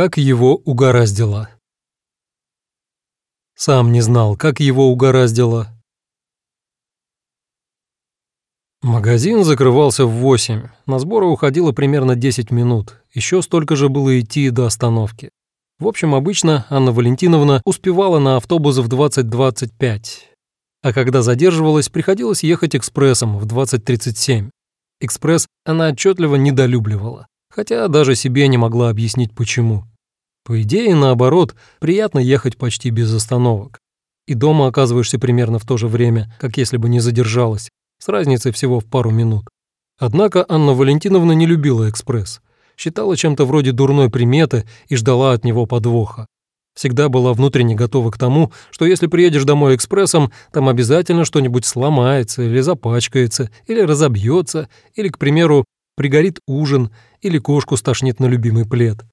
Как его угораздило. Сам не знал, как его угораздило. Магазин закрывался в восемь. На сборы уходило примерно 10 минут. Еще столько же было идти до остановки. В общем, обычно Анна Валентиновна успевала на автобус в 20.25. А когда задерживалась, приходилось ехать экспрессом в 20.37. Экспресс она отчетливо недолюбливала, хотя даже себе не могла объяснить почему. По идее, наоборот, приятно ехать почти без остановок. И дома оказываешься примерно в то же время, как если бы не задержалась, с разницей всего в пару минут. Однако Анна Валентиновна не любила экспресс, считала чем-то вроде дурной приметы и ждала от него подвоха. Всегда была внутренне готова к тому, что если приедешь домой экспрессом, там обязательно что-нибудь сломается или запачкается, или разобьется, или, к примеру, пригорит ужин, или кошку стошнит на любимый плед.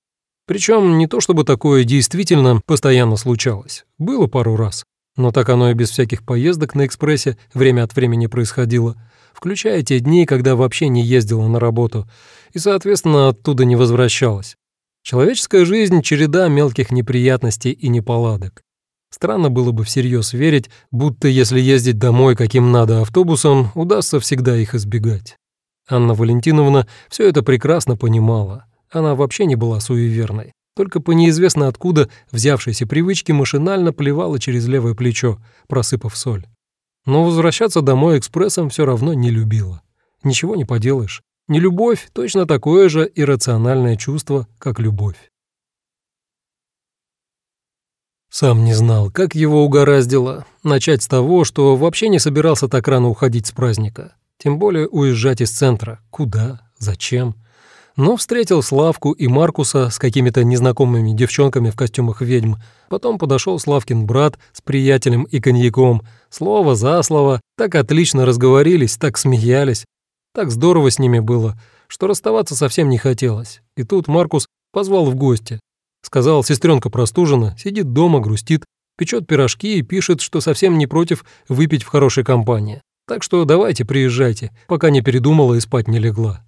Причем не то чтобы такое действительно постоянно случалось. Было пару раз. Но так оно и без всяких поездок на экспрессе время от времени происходило, включая те дни, когда вообще не ездила на работу, и, соответственно, оттуда не возвращалась. Человеческая жизнь — череда мелких неприятностей и неполадок. Странно было бы всерьез верить, будто если ездить домой каким надо автобусом, удастся всегда их избегать. Анна Валентиновна все это прекрасно понимала. Она вообще не была суеверной. Только по неизвестно откуда взявшейся привычке машинально плевала через левое плечо, просыпав соль. Но возвращаться домой экспрессом все равно не любила. Ничего не поделаешь. Нелюбовь — точно такое же иррациональное чувство, как любовь. Сам не знал, как его угораздило начать с того, что вообще не собирался так рано уходить с праздника. Тем более уезжать из центра. Куда? Зачем? Но встретил Славку и Маркуса с какими-то незнакомыми девчонками в костюмах ведьм. Потом подошел Славкин брат с приятелем и коньяком. Слово за слово. Так отлично разговорились, так смеялись. Так здорово с ними было, что расставаться совсем не хотелось. И тут Маркус позвал в гости. Сказал, сестренка простужена, сидит дома, грустит, печет пирожки и пишет, что совсем не против выпить в хорошей компании. Так что давайте приезжайте, пока не передумала и спать не легла.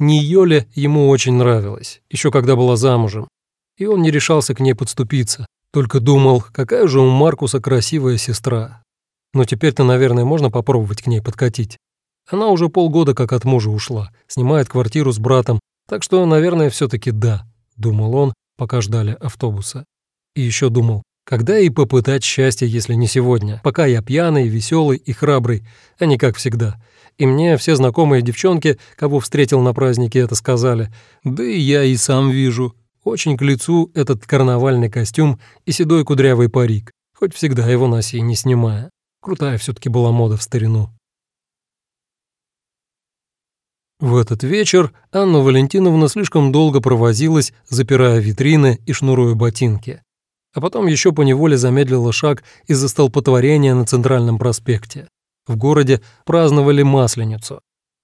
Йоля ему очень нравилась, еще когда была замужем. И он не решался к ней подступиться, только думал, какая же у Маркуса красивая сестра. Но теперь-то, наверное, можно попробовать к ней подкатить. Она уже полгода как от мужа ушла, снимает квартиру с братом, так что, наверное, все таки да, думал он, пока ждали автобуса. И еще думал, когда и попытать счастье, если не сегодня, пока я пьяный, веселый и храбрый, а не как всегда. И мне все знакомые девчонки, кого встретил на празднике, это сказали. Да и я и сам вижу. Очень к лицу этот карнавальный костюм и седой кудрявый парик, хоть всегда его носи, не снимая. Крутая все таки была мода в старину. В этот вечер Анна Валентиновна слишком долго провозилась, запирая витрины и шнуруя ботинки. А потом еще поневоле замедлила шаг из-за столпотворения на Центральном проспекте. В городе праздновали Масленицу.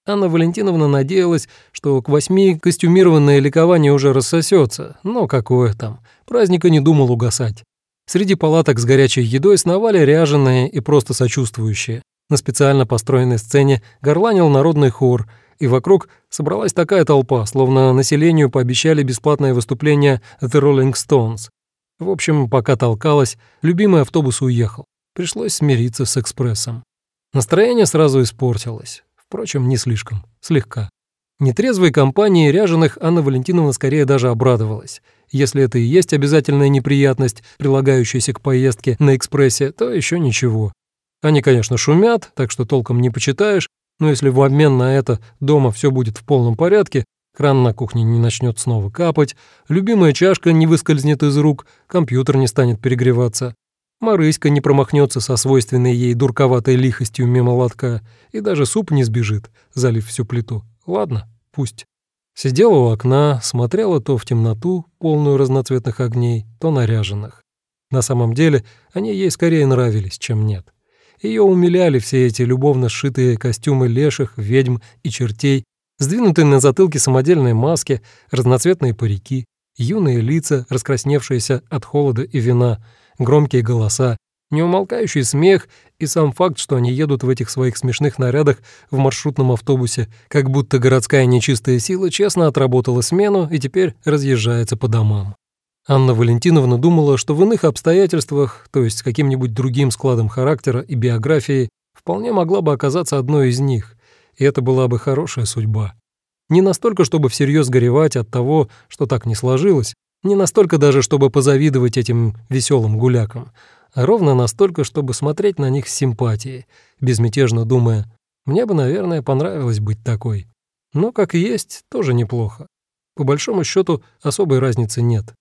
Анна Валентиновна надеялась, что к восьми костюмированное ликование уже рассосется, но какое там, праздника не думал угасать. Среди палаток с горячей едой сновали ряженые и просто сочувствующие. На специально построенной сцене горланил народный хор — и вокруг собралась такая толпа, словно населению пообещали бесплатное выступление The Rolling Stones. В общем, пока толкалась, любимый автобус уехал. Пришлось смириться с экспрессом. Настроение сразу испортилось. Впрочем, не слишком, слегка. Нетрезвой компании ряженых Анна Валентиновна скорее даже обрадовалась. Если это и есть обязательная неприятность, прилагающаяся к поездке на экспрессе, то еще ничего. Они, конечно, шумят, так что толком не почитаешь, но если в обмен на это дома все будет в полном порядке, кран на кухне не начнет снова капать, любимая чашка не выскользнет из рук, компьютер не станет перегреваться, Марыська не промахнется со свойственной ей дурковатой лихостью мимо лотка, и даже суп не сбежит, залив всю плиту. Ладно, пусть. Сидела у окна, смотрела то в темноту, полную разноцветных огней, то наряженных. На самом деле, они ей скорее нравились, чем нет. Ее умиляли все эти любовно сшитые костюмы леших, ведьм и чертей, сдвинутые на затылке самодельные маски, разноцветные парики, юные лица, раскрасневшиеся от холода и вина, громкие голоса, неумолкающий смех и сам факт, что они едут в этих своих смешных нарядах в маршрутном автобусе, как будто городская нечистая сила честно отработала смену и теперь разъезжается по домам. Анна Валентиновна думала, что в иных обстоятельствах, то есть с каким-нибудь другим складом характера и биографией, вполне могла бы оказаться одной из них, и это была бы хорошая судьба. Не настолько, чтобы всерьез горевать от того, что так не сложилось, не настолько даже, чтобы позавидовать этим веселым гулякам, а ровно настолько, чтобы смотреть на них с симпатией, безмятежно думая, мне бы, наверное, понравилось быть такой. Но как есть, тоже неплохо. По большому счету особой разницы нет.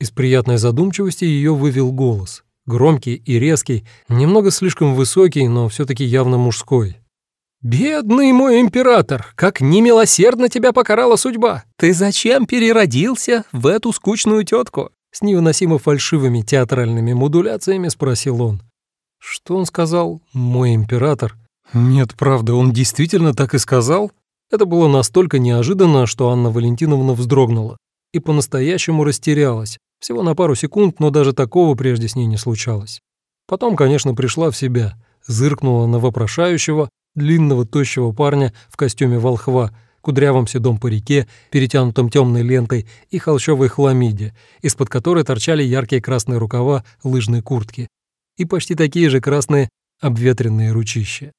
Из приятной задумчивости ее вывел голос. Громкий и резкий, немного слишком высокий, но все таки явно мужской. «Бедный мой император, как немилосердно тебя покарала судьба! Ты зачем переродился в эту скучную тетку?» С невыносимо фальшивыми театральными модуляциями спросил он. Что он сказал? «Мой император»? Нет, правда, он действительно так и сказал? Это было настолько неожиданно, что Анна Валентиновна вздрогнула и по-настоящему растерялась. Всего на пару секунд, но даже такого прежде с ней не случалось. Потом, конечно, пришла в себя, зыркнула на вопрошающего, длинного тощего парня в костюме волхва, кудрявом седом парике, перетянутом темной лентой и холщовой хламиде, из-под которой торчали яркие красные рукава лыжной куртки и почти такие же красные обветренные ручища.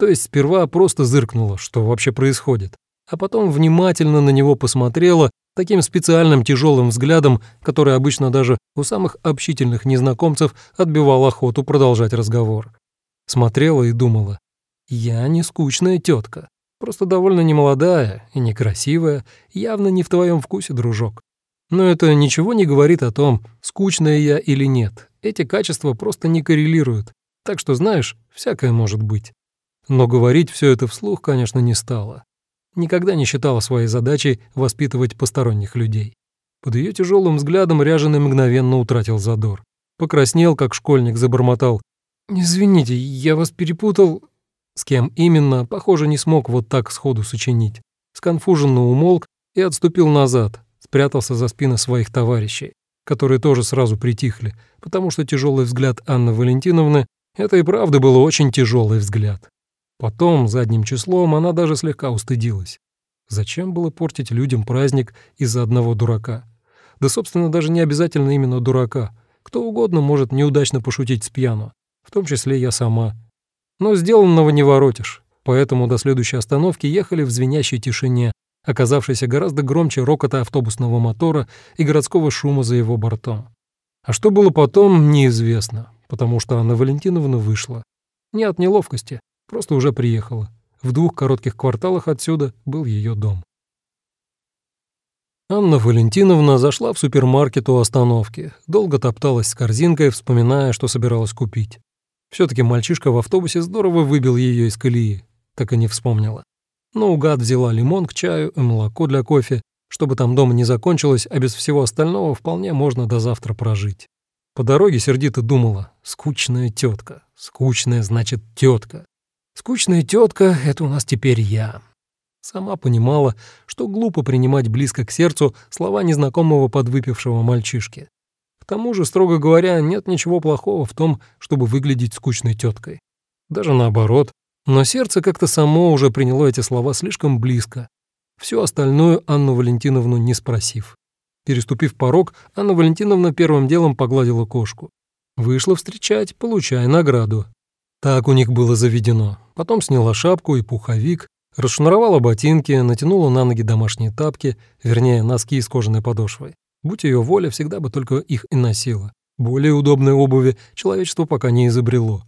То есть сперва просто зыркнула, что вообще происходит, а потом внимательно на него посмотрела таким специальным тяжелым взглядом, который обычно даже у самых общительных незнакомцев отбивал охоту продолжать разговор. Смотрела и думала, я не скучная тетка, просто довольно немолодая и некрасивая, явно не в твоем вкусе, дружок. Но это ничего не говорит о том, скучная я или нет. Эти качества просто не коррелируют, так что, знаешь, всякое может быть. Но говорить все это вслух, конечно, не стала никогда не считала своей задачей воспитывать посторонних людей. Под ее тяжелым взглядом ряженый мгновенно утратил задор. Покраснел, как школьник, забормотал. «Извините, я вас перепутал...» С кем именно, похоже, не смог вот так сходу сочинить. Сконфуженно умолк и отступил назад, спрятался за спины своих товарищей, которые тоже сразу притихли, потому что тяжелый взгляд Анны Валентиновны — это и правда был очень тяжелый взгляд. Потом, задним числом, она даже слегка устыдилась. Зачем было портить людям праздник из-за одного дурака? Да, собственно, даже не обязательно именно дурака. Кто угодно может неудачно пошутить с пьяну, в том числе я сама. Но сделанного не воротишь, поэтому до следующей остановки ехали в звенящей тишине, оказавшейся гораздо громче рокота автобусного мотора и городского шума за его бортом. А что было потом, неизвестно, потому что Анна Валентиновна вышла. Не от неловкости, Просто уже приехала. В двух коротких кварталах отсюда был ее дом. Анна Валентиновна зашла в супермаркет у остановки, долго топталась с корзинкой, вспоминая, что собиралась купить. все таки мальчишка в автобусе здорово выбил ее из колеи, так и не вспомнила. Но угад взяла лимон к чаю и молоко для кофе, чтобы там дома не закончилось, а без всего остального вполне можно до завтра прожить. По дороге сердито думала, скучная тетка, скучная значит тетка. Скучная тетка — это у нас теперь я. Сама понимала, что глупо принимать близко к сердцу слова незнакомого подвыпившего мальчишки. К тому же, строго говоря, нет ничего плохого в том, чтобы выглядеть скучной теткой. Даже наоборот. Но сердце как-то само уже приняло эти слова слишком близко. Всю остальную Анну Валентиновну не спросив. Переступив порог, Анна Валентиновна первым делом погладила кошку. Вышла встречать, получая награду. Так у них было заведено. Потом сняла шапку и пуховик, расшнуровала ботинки, натянула на ноги домашние тапки, вернее, носки с кожаной подошвой. Будь ее воля, всегда бы только их и носила. Более удобной обуви человечество пока не изобрело.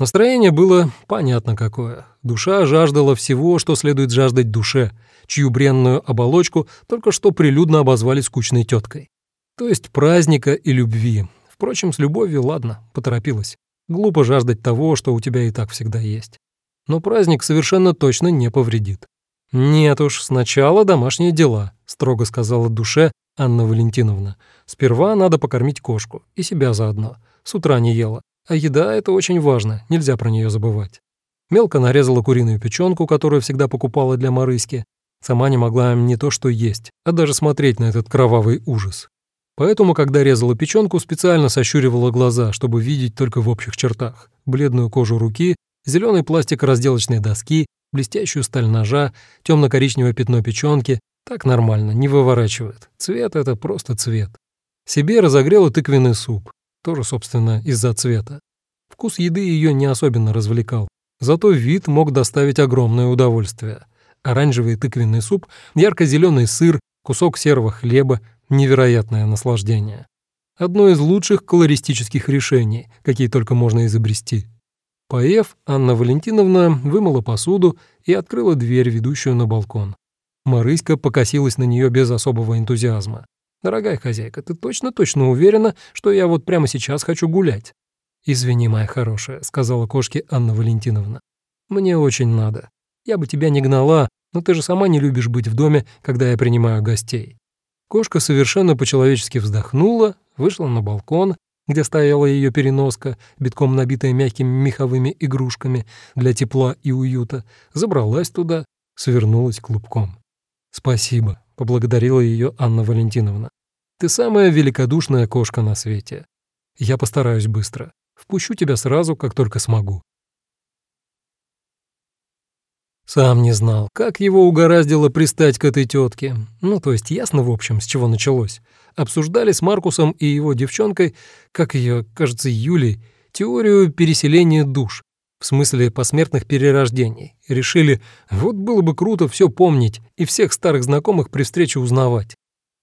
Настроение было понятно какое. Душа жаждала всего, что следует жаждать душе, чью бренную оболочку только что прилюдно обозвали скучной теткой. То есть праздника и любви. Впрочем, с любовью, ладно, поторопилась. Глупо жаждать того, что у тебя и так всегда есть. Но праздник совершенно точно не повредит. «Нет уж, сначала домашние дела», — строго сказала душе Анна Валентиновна. «Сперва надо покормить кошку, и себя заодно. С утра не ела. А еда — это очень важно, нельзя про нее забывать». Мелко нарезала куриную печенку, которую всегда покупала для Марыськи. Сама не могла не то что есть, а даже смотреть на этот кровавый ужас. Поэтому, когда резала печенку, специально сощуривала глаза, чтобы видеть только в общих чертах. Бледную кожу руки, зеленый пластик разделочной доски, блестящую сталь ножа, темно-коричневое пятно печенки, Так нормально, не выворачивает. Цвет — это просто цвет. Себе разогрела тыквенный суп, тоже, собственно, из-за цвета. Вкус еды ее не особенно развлекал, зато вид мог доставить огромное удовольствие. Оранжевый тыквенный суп, ярко-зеленый сыр, кусок серого хлеба — невероятное наслаждение. Одно из лучших колористических решений, какие только можно изобрести. Поев, Анна Валентиновна вымыла посуду и открыла дверь, ведущую на балкон. Марыська покосилась на нее без особого энтузиазма. «Дорогая хозяйка, ты точно-точно уверена, что я вот прямо сейчас хочу гулять?» «Извини, моя хорошая», — сказала кошке Анна Валентиновна. «Мне очень надо. Я бы тебя не гнала, но ты же сама не любишь быть в доме, когда я принимаю гостей». Кошка совершенно по-человечески вздохнула, вышла на балкон, где стояла ее переноска, битком набитая мягкими меховыми игрушками для тепла и уюта, забралась туда, свернулась клубком. «Спасибо», — поблагодарила ее Анна Валентиновна. «Ты самая великодушная кошка на свете. Я постараюсь быстро. Впущу тебя сразу, как только смогу». Сам не знал, как его угораздило пристать к этой тетке. Ну, то есть ясно, в общем, с чего началось. Обсуждали с Маркусом и его девчонкой, как ее, кажется, Юлей, теорию переселения душ в смысле посмертных перерождений. Решили, вот было бы круто все помнить и всех старых знакомых при встрече узнавать.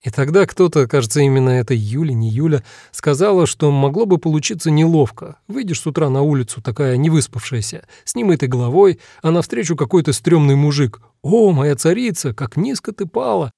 И тогда кто-то, кажется, именно это Юля, не Юля, сказала, что могло бы получиться неловко. Выйдешь с утра на улицу, такая невыспавшаяся, с немытой головой, а навстречу какой-то стрёмный мужик. «О, моя царица, как низко ты пала!»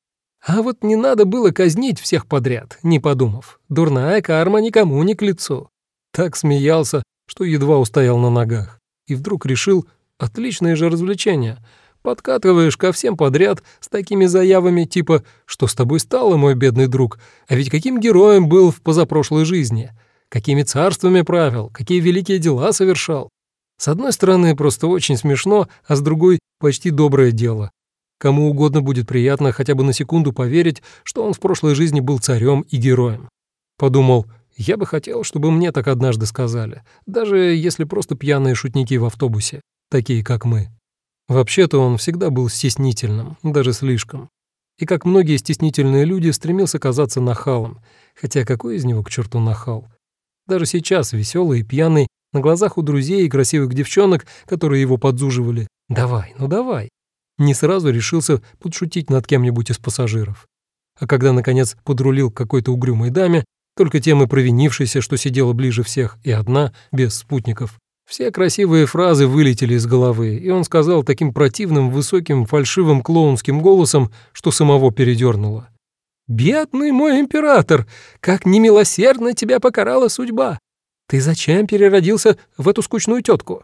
А вот не надо было казнить всех подряд, не подумав. Дурная карма никому не к лицу. Так смеялся, что едва устоял на ногах и вдруг решил «отличное же развлечение». Подкатываешь ко всем подряд с такими заявами типа «Что с тобой стало, мой бедный друг? А ведь каким героем был в позапрошлой жизни? Какими царствами правил? Какие великие дела совершал?» С одной стороны, просто очень смешно, а с другой — почти доброе дело. Кому угодно будет приятно хотя бы на секунду поверить, что он в прошлой жизни был царем и героем. Подумал, я бы хотел, чтобы мне так однажды сказали, даже если просто пьяные шутники в автобусе, такие как мы. Вообще-то он всегда был стеснительным, даже слишком. И как многие стеснительные люди, стремился казаться нахалом, хотя какой из него к черту нахал? Даже сейчас, веселый и пьяный, на глазах у друзей и красивых девчонок, которые его подзуживали, «Давай, ну давай», не сразу решился подшутить над кем-нибудь из пассажиров. А когда, наконец, подрулил к какой-то угрюмой даме, только тем и провинившейся, что сидела ближе всех, и одна, без спутников. Все красивые фразы вылетели из головы, и он сказал таким противным, высоким, фальшивым клоунским голосом, что самого передернуло. «Бедный мой император! Как немилосердно тебя покарала судьба! Ты зачем переродился в эту скучную тетку?»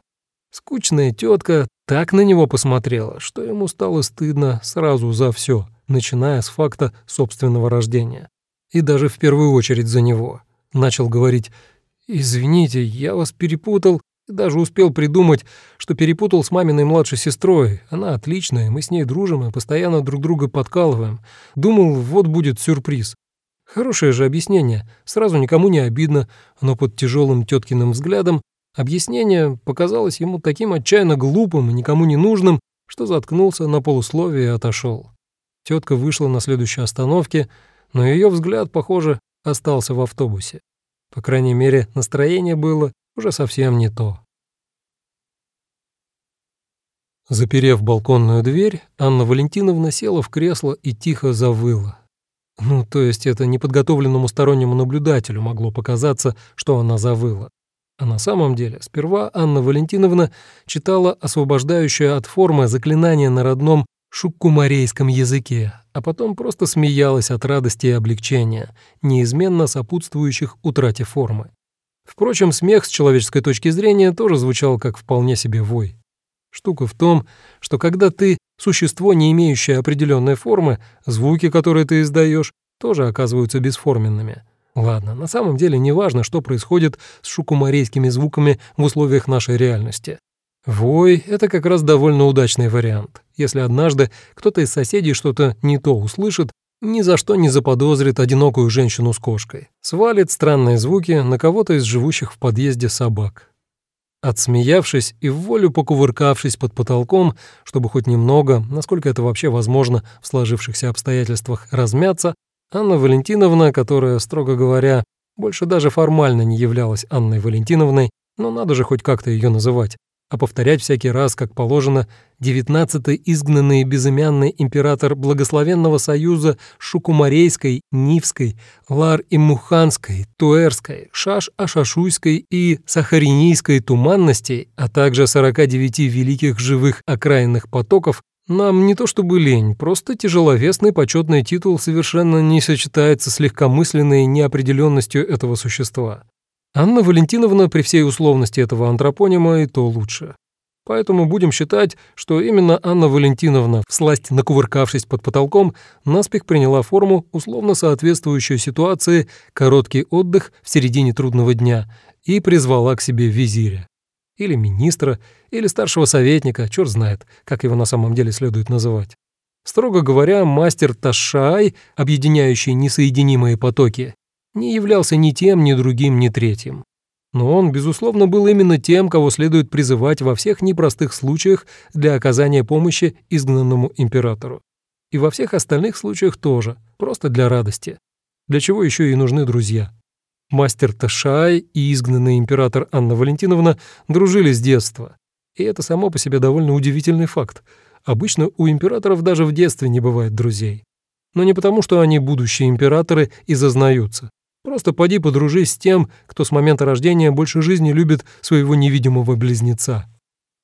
Скучная тетка так на него посмотрела, что ему стало стыдно сразу за все, начиная с факта собственного рождения и даже в первую очередь за него. Начал говорить «Извините, я вас перепутал», и даже успел придумать, что перепутал с маминой младшей сестрой. Она отличная, мы с ней дружим и постоянно друг друга подкалываем. Думал, вот будет сюрприз. Хорошее же объяснение, сразу никому не обидно, но под тяжелым теткиным взглядом объяснение показалось ему таким отчаянно глупым и никому не нужным, что заткнулся на полусловие и отошел. Тетка вышла на следующей остановке, но ее взгляд, похоже, остался в автобусе. По крайней мере, настроение было уже совсем не то. Заперев балконную дверь, Анна Валентиновна села в кресло и тихо завыла. Ну, то есть это неподготовленному стороннему наблюдателю могло показаться, что она завыла. А на самом деле, сперва Анна Валентиновна читала освобождающее от формы заклинание на родном шуккумарейском языке, а потом просто смеялась от радости и облегчения, неизменно сопутствующих утрате формы. Впрочем, смех с человеческой точки зрения тоже звучал как вполне себе вой. Штука в том, что когда ты существо, не имеющее определенной формы, звуки, которые ты издаешь, тоже оказываются бесформенными. Ладно, на самом деле не важно, что происходит с шукумарейскими звуками в условиях нашей реальности. Вой — это как раз довольно удачный вариант. Если однажды кто-то из соседей что-то не то услышит, ни за что не заподозрит одинокую женщину с кошкой. Свалит странные звуки на кого-то из живущих в подъезде собак. Отсмеявшись и в волю покувыркавшись под потолком, чтобы хоть немного, насколько это вообще возможно в сложившихся обстоятельствах, размяться, Анна Валентиновна, которая, строго говоря, больше даже формально не являлась Анной Валентиновной, но надо же хоть как-то ее называть, а повторять всякий раз, как положено, девятнадцатый изгнанный безымянный император Благословенного Союза Шукумарейской, Нивской, Лар и Муханской, Туэрской, Шаш-Ашашуйской и Сахаринийской туманностей, а также 49 великих живых окраинных потоков, нам не то чтобы лень, просто тяжеловесный почетный титул совершенно не сочетается с легкомысленной неопределенностью этого существа. Анна Валентиновна при всей условности этого антропонима и то лучше. Поэтому будем считать, что именно Анна Валентиновна, всласть накувыркавшись под потолком, наспех приняла форму, условно соответствующую ситуации «короткий отдых в середине трудного дня» и призвала к себе визиря. Или министра, или старшего советника, черт знает, как его на самом деле следует называть. Строго говоря, мастер Ташай, объединяющий несоединимые потоки, не являлся ни тем, ни другим, ни третьим. Но он, безусловно, был именно тем, кого следует призывать во всех непростых случаях для оказания помощи изгнанному императору. И во всех остальных случаях тоже, просто для радости. Для чего еще и нужны друзья. Мастер Ташай и изгнанный император Анна Валентиновна дружили с детства. И это само по себе довольно удивительный факт. Обычно у императоров даже в детстве не бывает друзей. Но не потому, что они будущие императоры и зазнаются. Просто поди подружись с тем, кто с момента рождения больше жизни любит своего невидимого близнеца.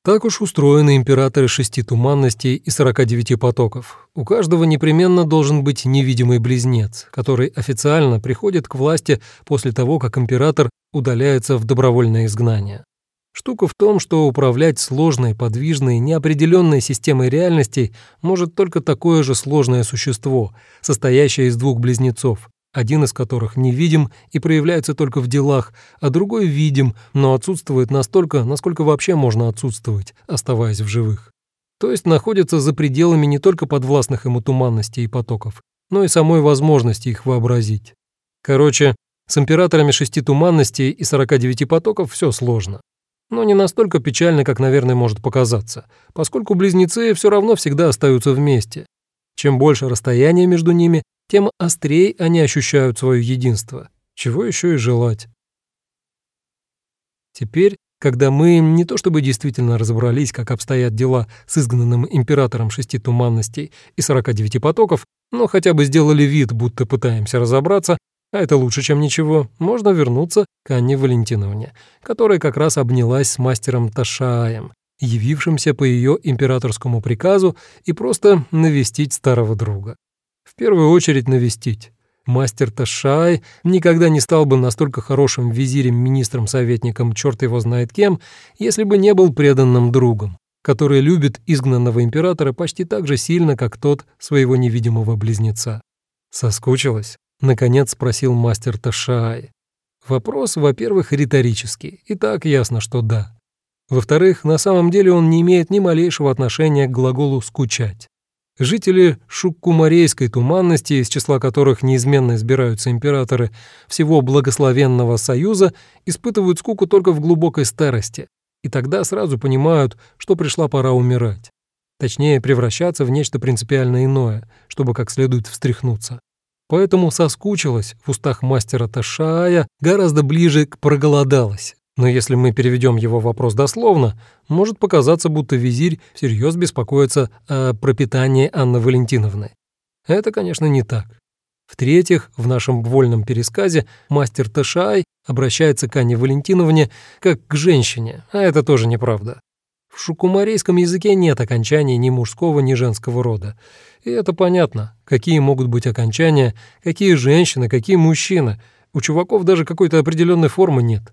Так уж устроены императоры шести туманностей и сорока девяти потоков. У каждого непременно должен быть невидимый близнец, который официально приходит к власти после того, как император удаляется в добровольное изгнание. Штука в том, что управлять сложной, подвижной, неопределенной системой реальностей может только такое же сложное существо, состоящее из двух близнецов, один из которых невидим и проявляется только в делах, а другой видим, но отсутствует настолько, насколько вообще можно отсутствовать, оставаясь в живых. То есть находится за пределами не только подвластных ему туманностей и потоков, но и самой возможности их вообразить. Короче, с императорами шести туманностей и 49 потоков все сложно. Но не настолько печально, как, наверное, может показаться, поскольку близнецы все равно всегда остаются вместе. Чем больше расстояние между ними, тем острее они ощущают свое единство. Чего еще и желать. Теперь, когда мы не то чтобы действительно разобрались, как обстоят дела с изгнанным императором шести туманностей и 49 потоков, но хотя бы сделали вид, будто пытаемся разобраться, а это лучше, чем ничего, можно вернуться к Анне Валентиновне, которая как раз обнялась с мастером Ташаем, явившимся по ее императорскому приказу, и просто навестить старого друга. В первую очередь навестить. Мастер Ташай никогда не стал бы настолько хорошим визирем, министром, советником, черт его знает кем, если бы не был преданным другом, который любит изгнанного императора почти так же сильно, как тот своего невидимого близнеца. «Соскучилась?» — наконец спросил мастер Ташай. Вопрос, во-первых, риторический, и так ясно, что да. Во-вторых, на самом деле он не имеет ни малейшего отношения к глаголу «скучать». Жители Шуккумарейской туманности, из числа которых неизменно избираются императоры всего благословенного союза, испытывают скуку только в глубокой старости, и тогда сразу понимают, что пришла пора умирать. Точнее, превращаться в нечто принципиально иное, чтобы как следует встряхнуться. Поэтому соскучилась в устах мастера Ташая гораздо ближе к проголодалась, но если мы переведем его вопрос дословно, может показаться, будто визирь всерьез беспокоится о пропитании Анны Валентиновны. Это, конечно, не так. В-третьих, в нашем вольном пересказе мастер Ташай обращается к Анне Валентиновне как к женщине, а это тоже неправда. В шукумарейском языке нет окончаний ни мужского, ни женского рода. И это понятно, какие могут быть окончания, какие женщины, какие мужчины. У чуваков даже какой-то определенной формы нет.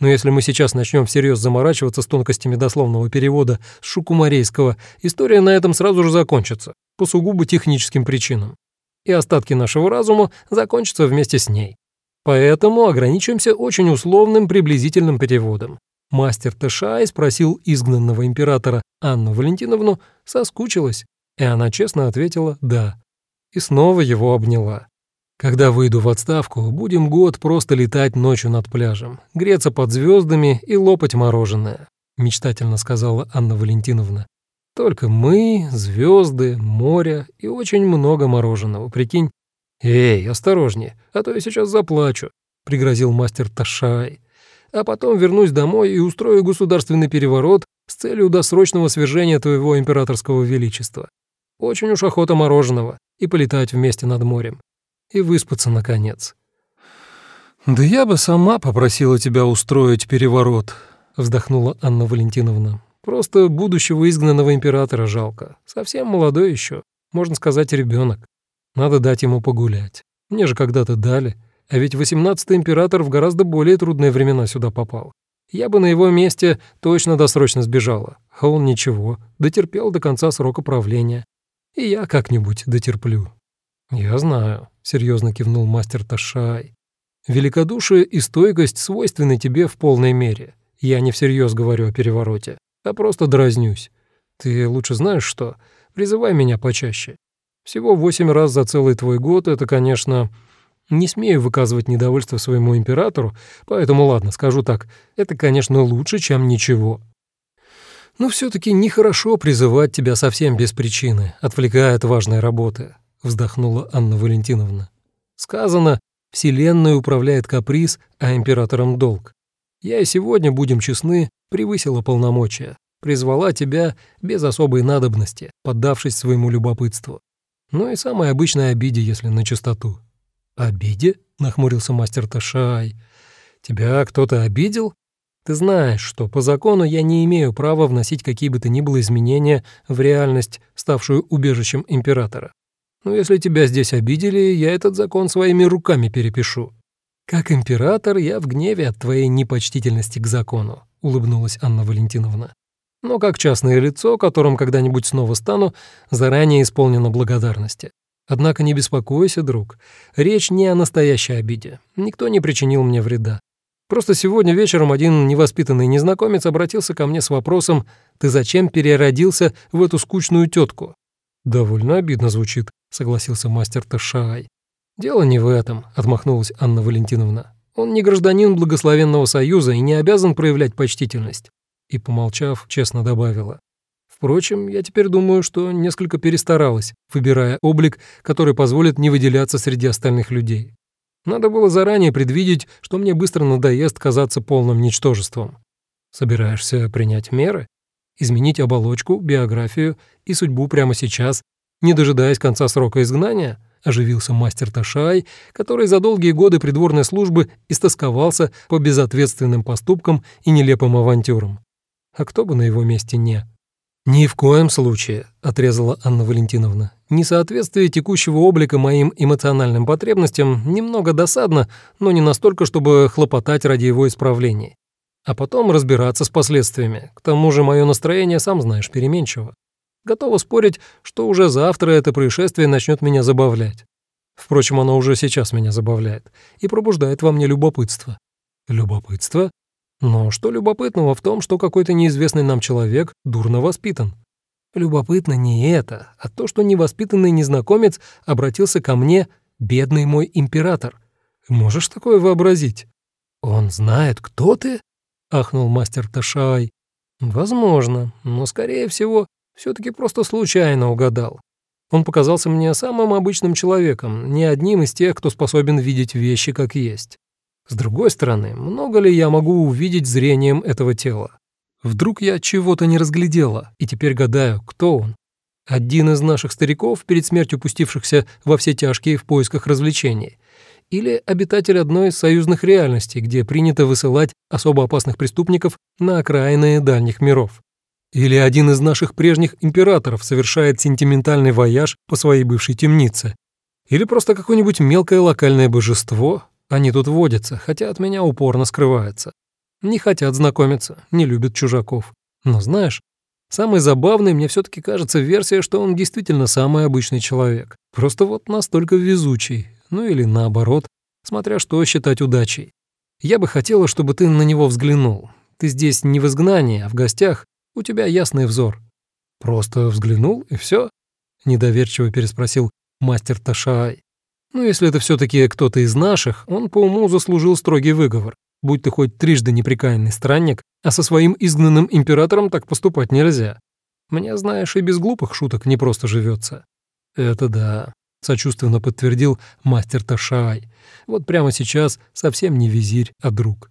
Но если мы сейчас начнем всерьез заморачиваться с тонкостями дословного перевода с шукумарейского, история на этом сразу же закончится, по сугубо техническим причинам. И остатки нашего разума закончатся вместе с ней. Поэтому ограничимся очень условным приблизительным переводом. Мастер Тэшай спросил изгнанного императора Анну Валентиновну, соскучилась, и она честно ответила «да». И снова его обняла. Когда выйду в отставку, будем год просто летать ночью над пляжем, греться под звездами и лопать мороженое», — мечтательно сказала Анна Валентиновна. «Только мы, звезды, море и очень много мороженого, прикинь?» «Эй, осторожнее, а то я сейчас заплачу», — пригрозил мастер Ташай. «А потом вернусь домой и устрою государственный переворот с целью досрочного свержения твоего императорского величества. Очень уж охота мороженого и полетать вместе над морем и выспаться, наконец. «Да я бы сама попросила тебя устроить переворот», — вздохнула Анна Валентиновна. «Просто будущего изгнанного императора жалко. Совсем молодой еще, можно сказать, ребенок. Надо дать ему погулять. Мне же когда-то дали. А ведь восемнадцатый император в гораздо более трудные времена сюда попал. Я бы на его месте точно досрочно сбежала. А он ничего, дотерпел до конца срока правления. И я как-нибудь дотерплю». «Я знаю», — серьезно кивнул мастер Ташай. «Великодушие и стойкость свойственны тебе в полной мере. Я не всерьез говорю о перевороте, а просто дразнюсь. Ты лучше знаешь что? Призывай меня почаще. Всего восемь раз за целый твой год — это, конечно... Не смею выказывать недовольство своему императору, поэтому ладно, скажу так, это, конечно, лучше, чем ничего. Но все таки нехорошо призывать тебя совсем без причины, отвлекая от важной работы. — вздохнула Анна Валентиновна. «Сказано, Вселенной управляет каприз, а императором долг. Я и сегодня, будем честны, превысила полномочия, призвала тебя без особой надобности, поддавшись своему любопытству. Ну и самой обычной обиде, если на чистоту». «Обиде?» — нахмурился мастер Ташай. «Тебя кто-то обидел? Ты знаешь, что по закону я не имею права вносить какие бы то ни было изменения в реальность, ставшую убежищем императора. Но если тебя здесь обидели, я этот закон своими руками перепишу. Как император я в гневе от твоей непочтительности к закону, улыбнулась Анна Валентиновна. Но как частное лицо, которым когда-нибудь снова стану, заранее исполнено благодарности. Однако не беспокойся, друг. Речь не о настоящей обиде. Никто не причинил мне вреда. Просто сегодня вечером один невоспитанный незнакомец обратился ко мне с вопросом «Ты зачем переродился в эту скучную тетку?» «Довольно обидно звучит», — согласился мастер Ташай. «Дело не в этом», — отмахнулась Анна Валентиновна. «Он не гражданин благословенного союза и не обязан проявлять почтительность». И, помолчав, честно добавила. «Впрочем, я теперь думаю, что несколько перестаралась, выбирая облик, который позволит не выделяться среди остальных людей. Надо было заранее предвидеть, что мне быстро надоест казаться полным ничтожеством. Собираешься принять меры?» Изменить оболочку, биографию и судьбу прямо сейчас, не дожидаясь конца срока изгнания?» — оживился мастер Ташай, который за долгие годы придворной службы истосковался по безответственным поступкам и нелепым авантюрам. А кто бы на его месте не? «Ни в коем случае», — отрезала Анна Валентиновна. «Несоответствие текущего облика моим эмоциональным потребностям немного досадно, но не настолько, чтобы хлопотать ради его исправления а потом разбираться с последствиями. К тому же мое настроение, сам знаешь, переменчиво. Готова спорить, что уже завтра это происшествие начнет меня забавлять. Впрочем, оно уже сейчас меня забавляет и пробуждает во мне любопытство. Любопытство? Но что любопытного в том, что какой-то неизвестный нам человек дурно воспитан? Любопытно не это, а то, что невоспитанный незнакомец обратился ко мне, бедный мой император. Можешь такое вообразить? Он знает, кто ты? — ахнул мастер Ташай. «Возможно, но, скорее всего, все таки просто случайно угадал. Он показался мне самым обычным человеком, не одним из тех, кто способен видеть вещи как есть. С другой стороны, много ли я могу увидеть зрением этого тела? Вдруг я чего-то не разглядела, и теперь гадаю, кто он? Один из наших стариков, перед смертью пустившихся во все тяжкие в поисках развлечений — или обитатель одной из союзных реальностей, где принято высылать особо опасных преступников на окраины дальних миров. Или один из наших прежних императоров совершает сентиментальный вояж по своей бывшей темнице. Или просто какое-нибудь мелкое локальное божество. Они тут водятся, хотя от меня упорно скрываются. Не хотят знакомиться, не любят чужаков. Но знаешь, самой забавной мне все таки кажется версия, что он действительно самый обычный человек. Просто вот настолько везучий, ну или наоборот, смотря что считать удачей. Я бы хотела, чтобы ты на него взглянул. Ты здесь не в изгнании, а в гостях, у тебя ясный взор. Просто взглянул, и все? недоверчиво переспросил мастер Ташай. Но если это все таки кто-то из наших, он по уму заслужил строгий выговор. Будь ты хоть трижды неприкаянный странник, а со своим изгнанным императором так поступать нельзя. Мне, знаешь, и без глупых шуток не просто живется. Это да, сочувственно подтвердил мастер Ташай. Вот прямо сейчас совсем не визирь, а друг.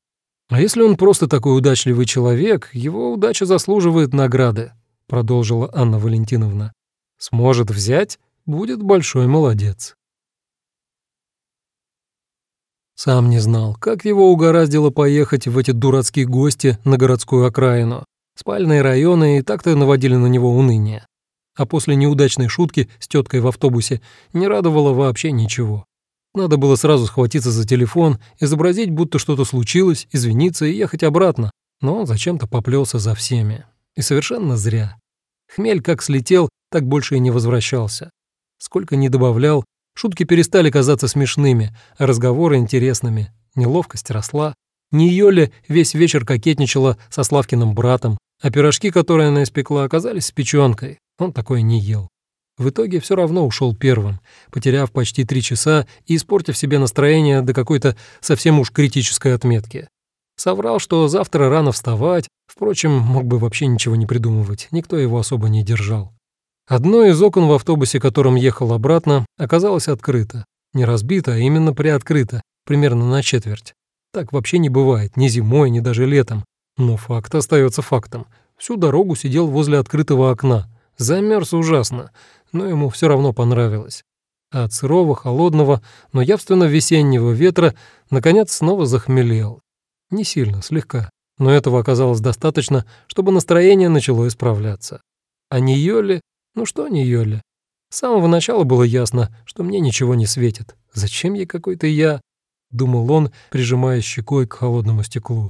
А если он просто такой удачливый человек, его удача заслуживает награды, продолжила Анна Валентиновна. Сможет взять, будет большой молодец. Сам не знал, как его угораздило поехать в эти дурацкие гости на городскую окраину. Спальные районы и так-то наводили на него уныние. А после неудачной шутки с теткой в автобусе не радовало вообще ничего. Надо было сразу схватиться за телефон, изобразить, будто что-то случилось, извиниться и ехать обратно. Но он зачем-то поплелся за всеми. И совершенно зря. Хмель как слетел, так больше и не возвращался. Сколько ни добавлял, Шутки перестали казаться смешными, а разговоры интересными. Неловкость росла. Не ее ли весь вечер кокетничала со Славкиным братом, а пирожки, которые она испекла, оказались с печенкой. Он такое не ел. В итоге все равно ушел первым, потеряв почти три часа и испортив себе настроение до какой-то совсем уж критической отметки. Соврал, что завтра рано вставать, впрочем, мог бы вообще ничего не придумывать, никто его особо не держал. Одно из окон в автобусе, которым ехал обратно, оказалось открыто. Не разбито, а именно приоткрыто, примерно на четверть. Так вообще не бывает, ни зимой, ни даже летом. Но факт остается фактом. Всю дорогу сидел возле открытого окна. Замерз ужасно, но ему все равно понравилось. А от сырого, холодного, но явственно весеннего ветра наконец снова захмелел. Не сильно, слегка. Но этого оказалось достаточно, чтобы настроение начало исправляться. А не ли ну что не Йоля? С самого начала было ясно, что мне ничего не светит. Зачем ей какой-то я? Думал он, прижимая щекой к холодному стеклу.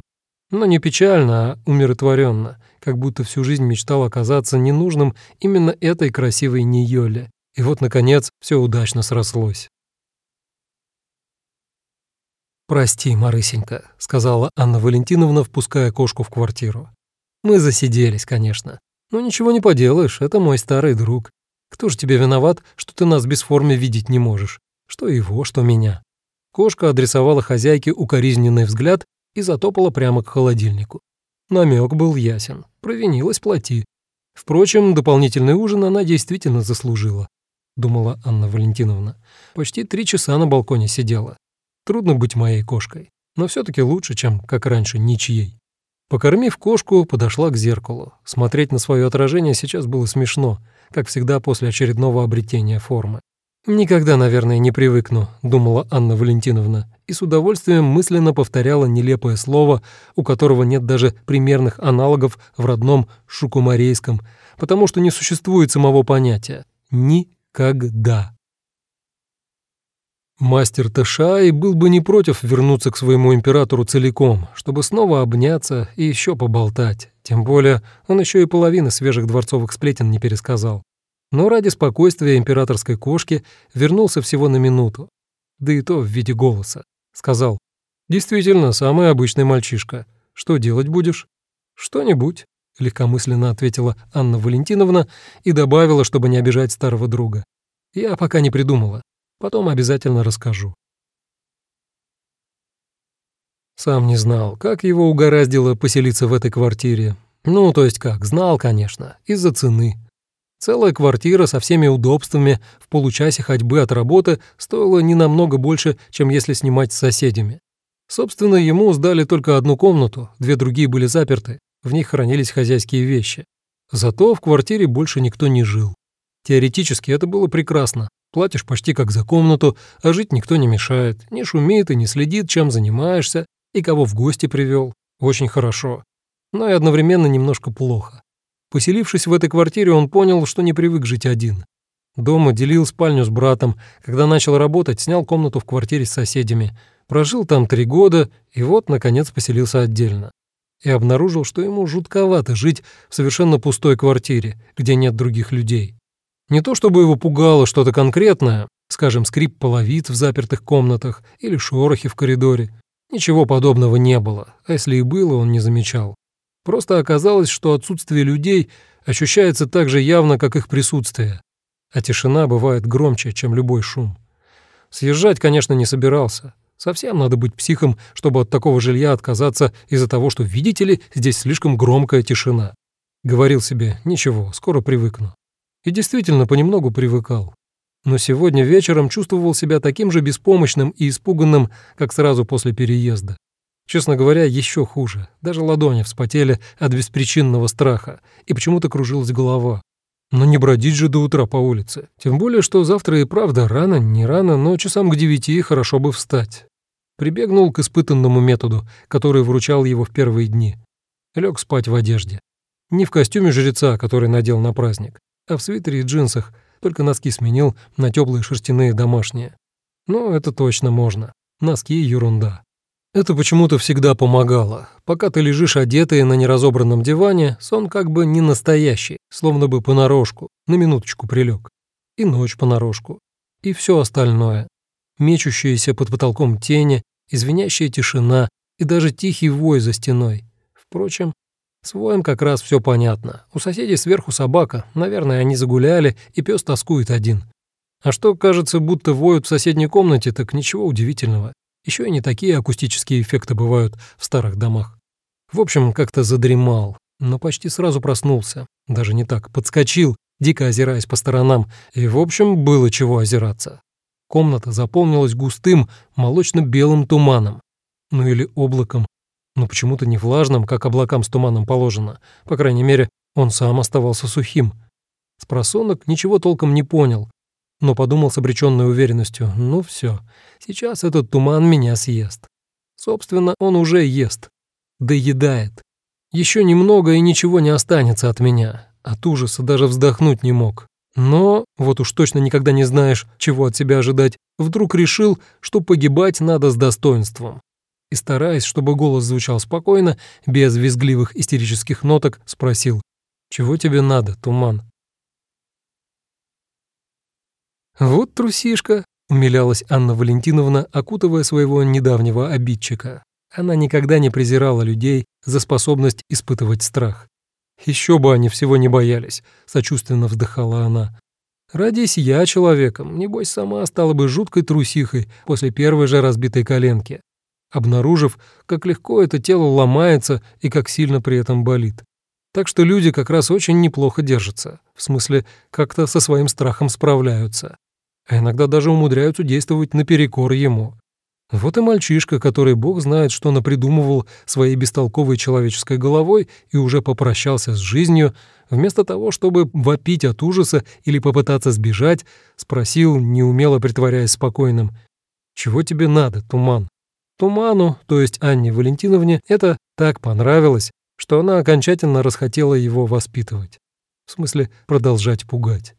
Но не печально, а умиротворенно, как будто всю жизнь мечтал оказаться ненужным именно этой красивой Ниёле. И вот, наконец, все удачно срослось. «Прости, Марысенька», — сказала Анна Валентиновна, впуская кошку в квартиру. «Мы засиделись, конечно. «Ну ничего не поделаешь, это мой старый друг. Кто же тебе виноват, что ты нас без формы видеть не можешь? Что его, что меня». Кошка адресовала хозяйке укоризненный взгляд и затопала прямо к холодильнику. Намек был ясен. Провинилась плати. Впрочем, дополнительный ужин она действительно заслужила, думала Анна Валентиновна. Почти три часа на балконе сидела. Трудно быть моей кошкой, но все таки лучше, чем, как раньше, ничьей. Покормив кошку, подошла к зеркалу. Смотреть на свое отражение сейчас было смешно, как всегда после очередного обретения формы. «Никогда, наверное, не привыкну», — думала Анна Валентиновна, и с удовольствием мысленно повторяла нелепое слово, у которого нет даже примерных аналогов в родном шукумарейском, потому что не существует самого понятия «никогда». Мастер Ташай был бы не против вернуться к своему императору целиком, чтобы снова обняться и еще поболтать. Тем более он еще и половины свежих дворцовых сплетен не пересказал. Но ради спокойствия императорской кошки вернулся всего на минуту. Да и то в виде голоса. Сказал, «Действительно, самый обычный мальчишка. Что делать будешь?» «Что-нибудь», — легкомысленно ответила Анна Валентиновна и добавила, чтобы не обижать старого друга. «Я пока не придумала. Потом обязательно расскажу. Сам не знал, как его угораздило поселиться в этой квартире. Ну, то есть как, знал, конечно, из-за цены. Целая квартира со всеми удобствами в получасе ходьбы от работы стоила не намного больше, чем если снимать с соседями. Собственно, ему сдали только одну комнату, две другие были заперты, в них хранились хозяйские вещи. Зато в квартире больше никто не жил. Теоретически это было прекрасно. Платишь почти как за комнату, а жить никто не мешает, не шумит и не следит, чем занимаешься и кого в гости привел. Очень хорошо. Но и одновременно немножко плохо. Поселившись в этой квартире, он понял, что не привык жить один. Дома делил спальню с братом. Когда начал работать, снял комнату в квартире с соседями. Прожил там три года и вот, наконец, поселился отдельно. И обнаружил, что ему жутковато жить в совершенно пустой квартире, где нет других людей. Не то чтобы его пугало что-то конкретное, скажем, скрип половиц в запертых комнатах или шорохи в коридоре. Ничего подобного не было, а если и было, он не замечал. Просто оказалось, что отсутствие людей ощущается так же явно, как их присутствие, а тишина бывает громче, чем любой шум. Съезжать, конечно, не собирался. Совсем надо быть психом, чтобы от такого жилья отказаться из-за того, что, видите ли, здесь слишком громкая тишина. Говорил себе, ничего, скоро привыкну. И действительно понемногу привыкал. Но сегодня вечером чувствовал себя таким же беспомощным и испуганным, как сразу после переезда. Честно говоря, еще хуже. Даже ладони вспотели от беспричинного страха, и почему-то кружилась голова. Но не бродить же до утра по улице. Тем более, что завтра и правда рано, не рано, но часам к девяти хорошо бы встать. Прибегнул к испытанному методу, который вручал его в первые дни. Лег спать в одежде. Не в костюме жреца, который надел на праздник, а в свитере и джинсах, только носки сменил на теплые шерстяные домашние. Но это точно можно. Носки — ерунда. Это почему-то всегда помогало. Пока ты лежишь одетый на неразобранном диване, сон как бы не настоящий, словно бы понарошку, на минуточку прилег. И ночь понарошку. И все остальное. Мечущиеся под потолком тени, извиняющая тишина и даже тихий вой за стеной. Впрочем, с воем как раз все понятно. У соседей сверху собака, наверное, они загуляли, и пес тоскует один. А что, кажется, будто воют в соседней комнате, так ничего удивительного. Еще и не такие акустические эффекты бывают в старых домах. В общем, как-то задремал, но почти сразу проснулся. Даже не так, подскочил, дико озираясь по сторонам, и, в общем, было чего озираться. Комната заполнилась густым, молочно-белым туманом. Ну или облаком. Но почему-то не влажным, как облакам с туманом положено. По крайней мере, он сам оставался сухим. Спросонок ничего толком не понял, но подумал с обреченной уверенностью, ну все, сейчас этот туман меня съест. Собственно, он уже ест, доедает. Еще немного и ничего не останется от меня. От ужаса даже вздохнуть не мог. Но, вот уж точно никогда не знаешь, чего от себя ожидать, вдруг решил, что погибать надо с достоинством. И стараясь, чтобы голос звучал спокойно, без визгливых истерических ноток, спросил, «Чего тебе надо, Туман?» «Вот трусишка», — умилялась Анна Валентиновна, окутывая своего недавнего обидчика. Она никогда не презирала людей за способность испытывать страх. «Еще бы они всего не боялись», — сочувственно вздыхала она. «Родись я человеком, небось, сама стала бы жуткой трусихой после первой же разбитой коленки, обнаружив, как легко это тело ломается и как сильно при этом болит. Так что люди как раз очень неплохо держатся, в смысле, как-то со своим страхом справляются а иногда даже умудряются действовать наперекор ему. Вот и мальчишка, который бог знает, что напридумывал своей бестолковой человеческой головой и уже попрощался с жизнью, вместо того, чтобы вопить от ужаса или попытаться сбежать, спросил, неумело притворяясь спокойным, «Чего тебе надо, Туман?» Туману, то есть Анне Валентиновне, это так понравилось, что она окончательно расхотела его воспитывать. В смысле, продолжать пугать.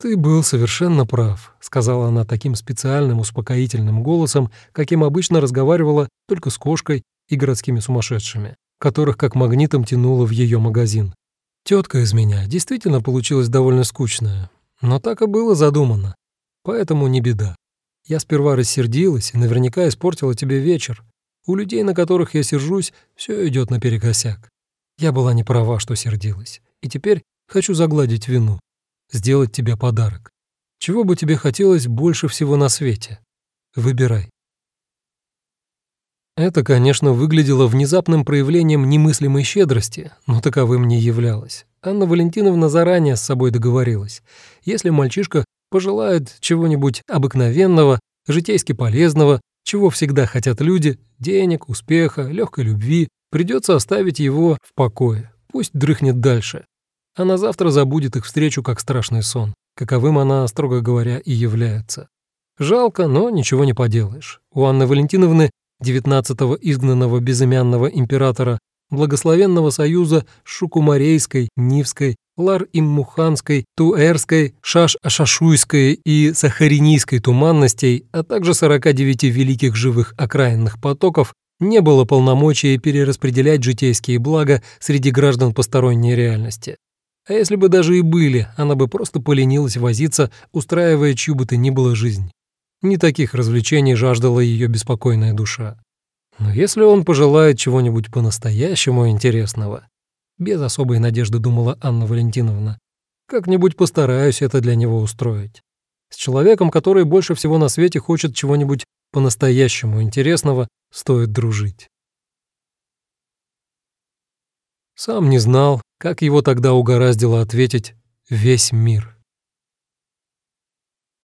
«Ты был совершенно прав», — сказала она таким специальным успокоительным голосом, каким обычно разговаривала только с кошкой и городскими сумасшедшими, которых как магнитом тянуло в ее магазин. Тетка из меня действительно получилась довольно скучная, но так и было задумано. Поэтому не беда. Я сперва рассердилась и наверняка испортила тебе вечер. У людей, на которых я сержусь, все идет наперекосяк. Я была не права, что сердилась. И теперь хочу загладить вину сделать тебе подарок. Чего бы тебе хотелось больше всего на свете? Выбирай. Это, конечно, выглядело внезапным проявлением немыслимой щедрости, но таковым не являлось. Анна Валентиновна заранее с собой договорилась. Если мальчишка пожелает чего-нибудь обыкновенного, житейски полезного, чего всегда хотят люди, денег, успеха, легкой любви, придется оставить его в покое. Пусть дрыхнет дальше а на завтра забудет их встречу как страшный сон, каковым она, строго говоря, и является. Жалко, но ничего не поделаешь. У Анны Валентиновны, 19-го изгнанного безымянного императора, благословенного союза Шукумарейской, Нивской, Лар-Иммуханской, Туэрской, Шаш-Ашашуйской и Сахаринийской туманностей, а также 49 великих живых окраинных потоков, не было полномочий перераспределять житейские блага среди граждан посторонней реальности. А если бы даже и были, она бы просто поленилась возиться, устраивая чью бы то ни было жизнь. Не таких развлечений жаждала ее беспокойная душа. Но если он пожелает чего-нибудь по-настоящему интересного, без особой надежды думала Анна Валентиновна, как-нибудь постараюсь это для него устроить. С человеком, который больше всего на свете хочет чего-нибудь по-настоящему интересного, стоит дружить. Сам не знал, как его тогда угораздило ответить «весь мир».